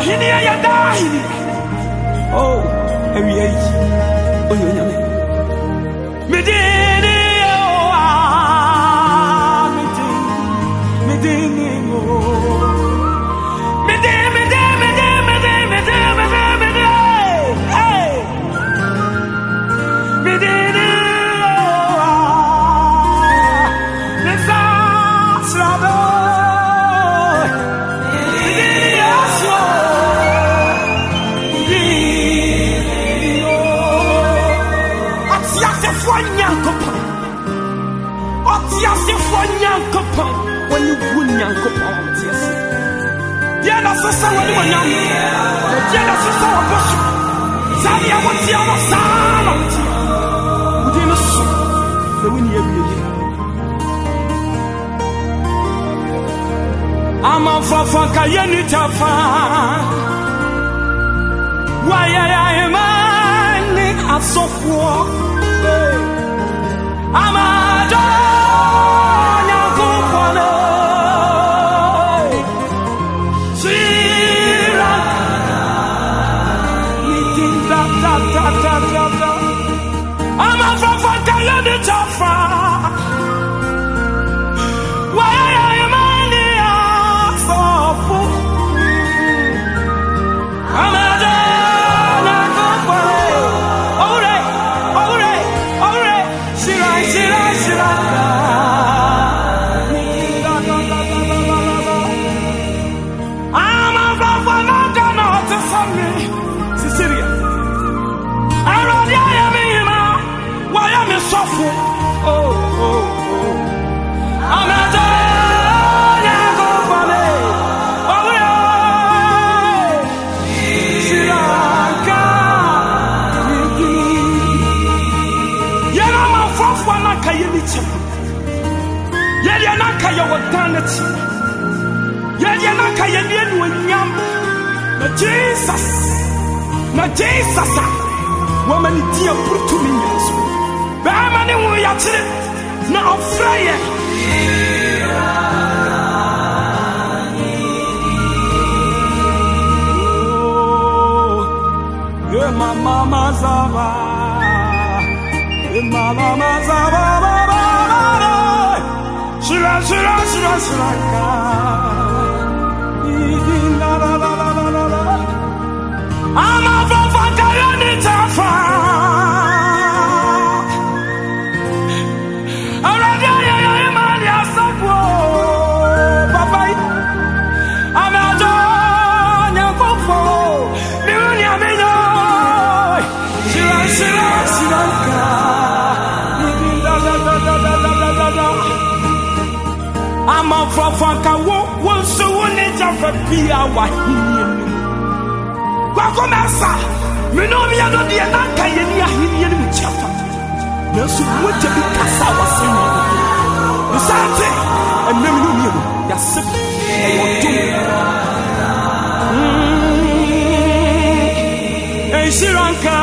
wahene yɛ yɛ daa oh, hene o awia yi. Me onyame medene o oh, a ah, meden meden onyankopɔn ɔmete ase deɛ na sesa w'anim onyam deɛ na sesa w'abɔ so. Saa deɛ wotea no saa na wote wodin no so na woni awie. Yi amamfafa ka yɛ ni tafa wayɛyɛhema ne asɔfoɔ. Amadɔ Yɛdeɛ na nka na Jesus na Jesus a wɔma ne di aporo tumi nyɛ so. Ne na ɔfrɛ oh, yɛ. Mama Mazava, Mama Mazava. I'm a prophet, I need. amanfrafa nka wo wo nso wo ne gyafa pia w'ahenni anim kwakoma ɛsa mene ɔmeɛ no deɛ na anka yɛni ahenni anim kyɛfa nanso mogya bi kasa wɔse ne ne saa te ɛnam ne mmiɛ no yɛasɛm. Ɛwɔ dom hmm. ɛnhyira nka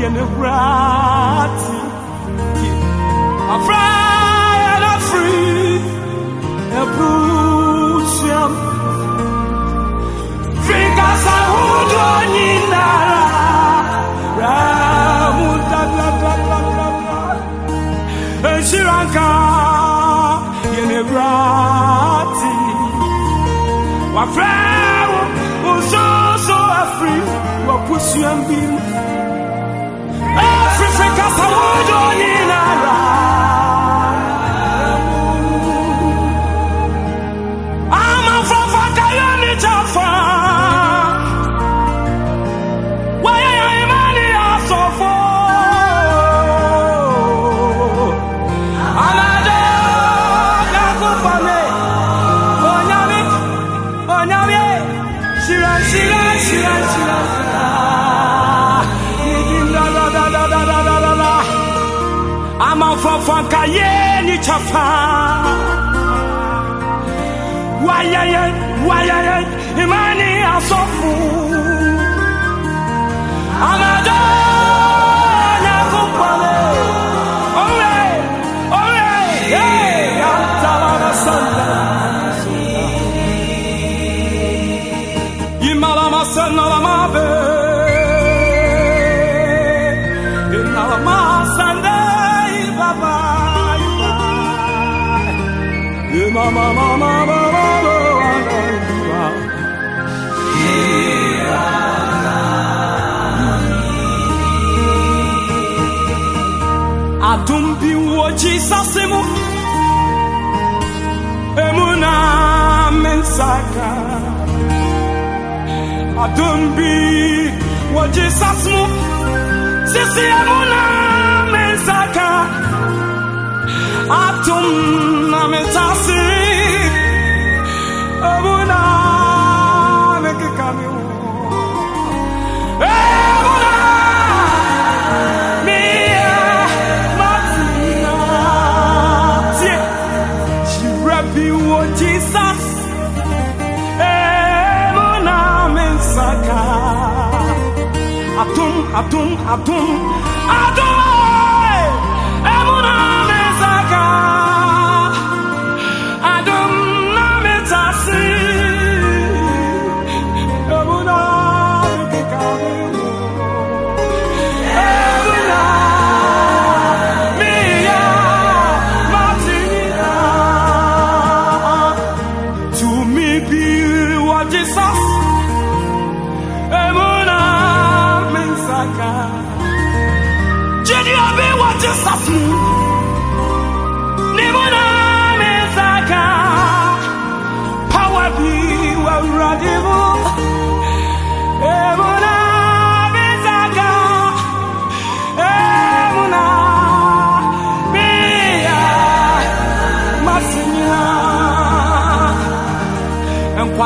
yɛne huraa party. free. frère, o zozo afri, wa pusu ambim. Afrika sa wodonina. Fafa kayani chafa Wayaye, wayaye, imani asofu. Adum bi wo Jesus mu Emuna mensaka. Adum bi wo Jesus mu Sisi emuna mensaka Atum, atum, atum,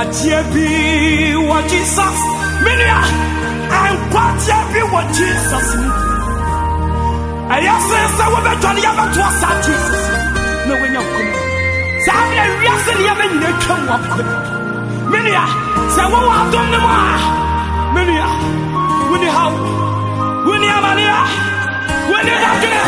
Nkwagye bi wɔ Jesus. Menua nkwagye bi wɔ Jesus. Mu ɛyɛ sɛ sɛ wobɛdwane yɛbɛto asa Jesus. Na woanya nkɔm saa bena wiase ne yɛbɛ nyina twa mu akɔ menua sɛ wowɔ adom no mu a menua woni haw woni amanea woni dadwene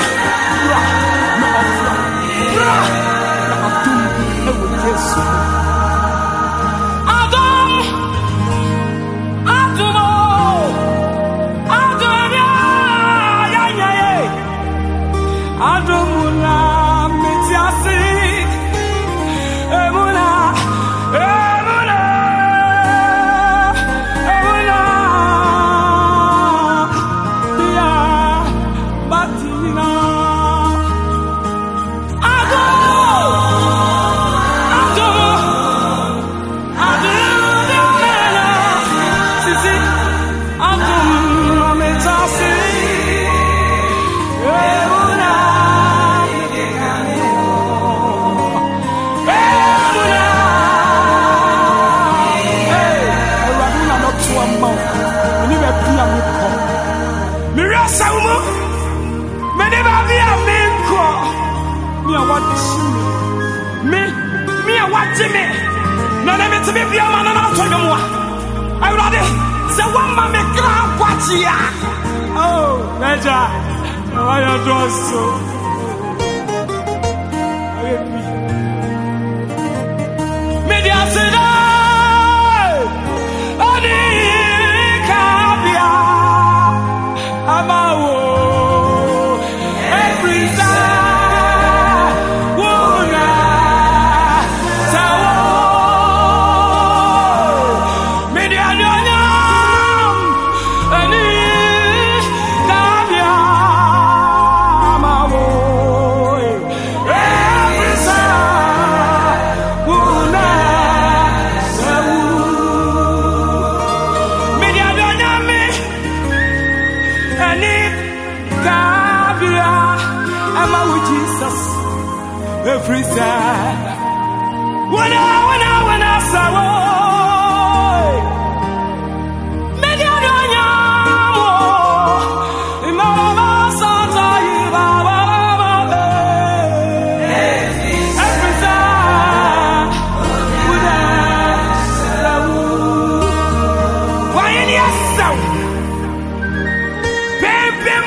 batina. Me, me, a watch me. Na na me tebe bia ma na na to dwom a. Awurade, sɛ woama me kra kwakye a. Oh, Naja, wayɛ dɔɔso. Mede ase kabea ama wo Jesus. Every time. Wana, wana, wana, sawo. Mede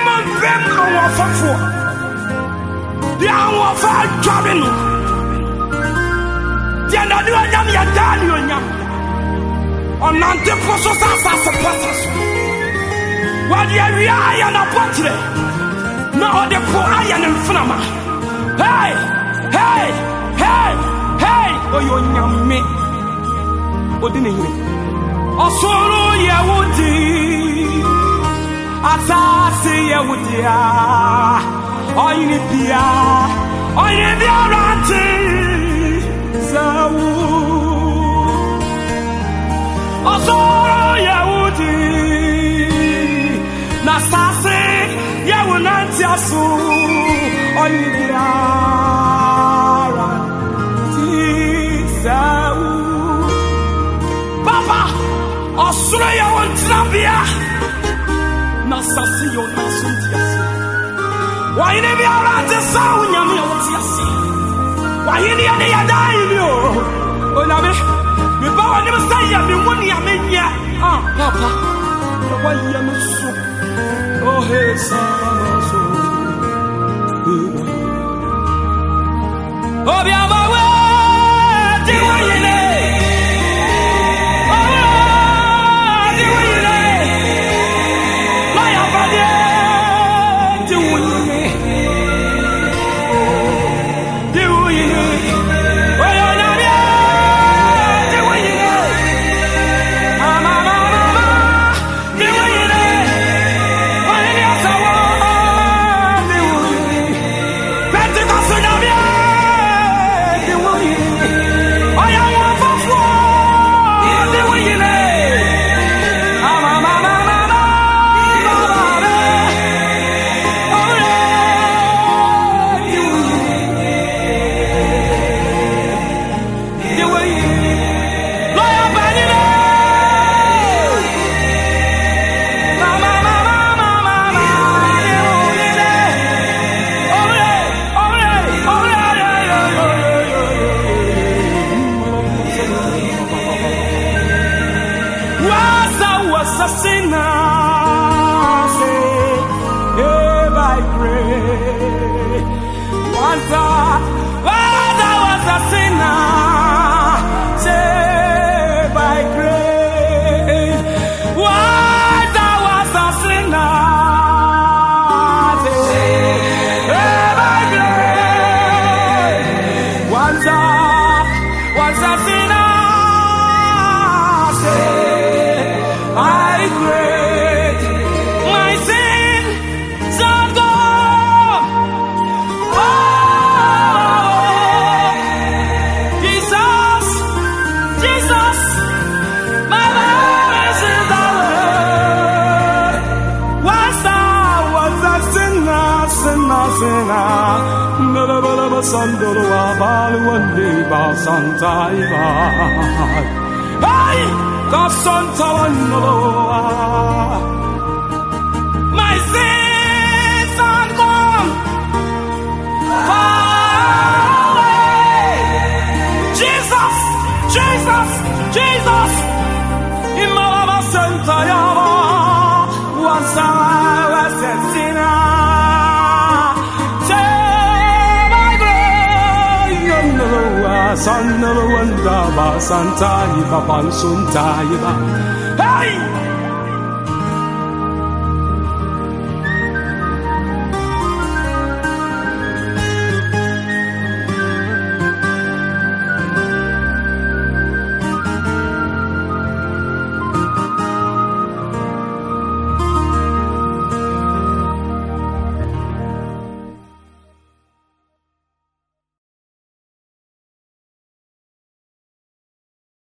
Pepe mo mpem awɔfɔfoɔ. Di awɔfɔ adwabe no. Deɛ nade onyam yɛ daa ne onyam. Ɔnante po so sɛ asase pɔsa so. Wɔde awia ayɛ n'abɔkyerɛ. Na ɔde po ayɛ ne mfenama. Hey! Hey! Hey! Hey, oyo nyame. Odi ne yire. Osoro ye wudi. Asase ah. Oyini bia. Oyini bia ranti. Zawu. Osoro ye wudi. Na sase. Oyini bia wahene biara te sɛ wo nyame a wote ase wahene yɛ ne yɛdaa yini o onyame meba w'anim sɛ yɛ me wo nea menyɛ a papa na woayɛ me so ohe samaso obiamawe de Hey, by grace. Wasa, basanta iba. Hey, kasanta wanoloa. My sins wanda ba santa iba pansunta iba. Hey!